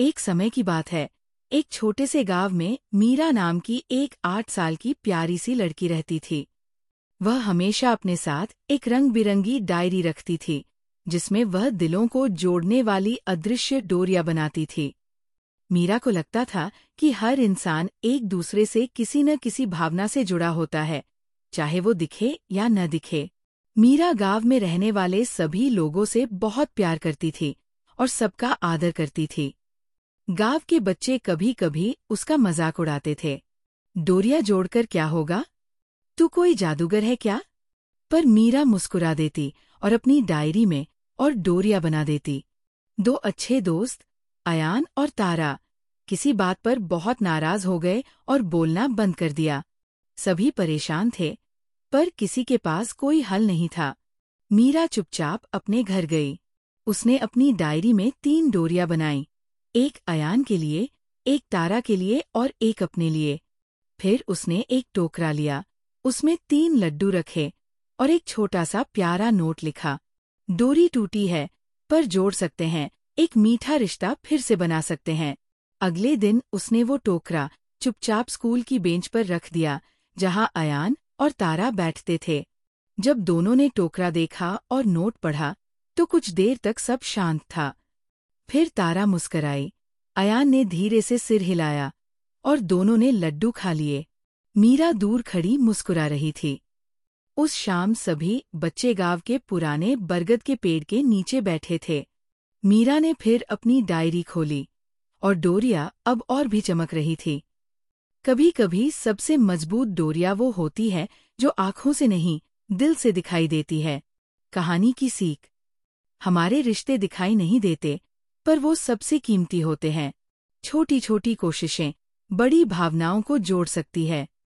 एक समय की बात है। एक छोटे से गाँव में मीरा नाम की एक आठ साल की प्यारी सी लड़की रहती थी। वह हमेशा अपने साथ एक रंग बिरंगी डायरी रखती थी, जिसमें वह दिलों को जोड़ने वाली अदृश्य डोरिया बनाती थी। मीरा को लगता था कि हर इंसान एक दूसरे से किसी न किसी भावना से जुड़ा होता है, चाहे वो दिखे या न दिखे। मीरा गाँव में रहने वाले सभी लोगों से बहुत प्यार करती थी और सबका आदर करती थी। गाँव के बच्चे कभी कभी उसका मज़ाक उड़ाते थे। डोरिया जोड़कर, क्या होगा? तू कोई जादूगर है क्या? पर मीरा मुस्कुरा देती और अपनी डायरी में और डोरिया बना देती। दो अच्छे दोस्त, अयान और तारा, किसी बात पर बहुत नाराज़ हो गए और बोलना बंद कर दिया। सभी परेशान थे, पर किसी के पास कोई हल नहीं था। मीरा चुपचाप अपने घर गई। उसने अपनी डायरी में तीन डोरिया बनाई। एक अयान के लिए, एक तारा के लिए और एक अपने लिए। फिर उसने एक टोकरा लिया। उसमें तीन लड्डू रखे और एक छोटा सा प्यारा नोट लिखा। डोरी टूटी है, पर जोड़ सकते हैं। एक मीठा रिश्ता फिर से बना सकते हैं। अगले दिन उसने वो टोकरा चुपचाप स्कूल की बेंच पर रख दिया, जहाँ अयान और तारा बैठते थे। जब दोनों ने टोकरा देखा और नोट पढ़ा तो कुछ देर तक सब शांत था। फिर तारा मुस्कराई। अयान ने धीरे से सिर हिलाया और दोनों ने लड्डू खा लिए। मीरा दूर खड़ी मुस्कुरा रही थी। उस शाम सभी बच्चे गाँव के पुराने बरगद के पेड़ के नीचे बैठे थे। मीरा ने फिर अपनी डायरी खोली और डोरिया अब और भी चमक रही थी। कभी कभी सबसे मज़बूत डोरिया वो होती है जो आँखों से नहीं, दिल से दिखाई देती है। कहानी की सीख। हमारे रिश्ते दिखाई नहीं देते पर वो सबसे कीमती होते हैं। छोटी छोटी कोशिशें बड़ी भावनाओं को जोड़ सकती है।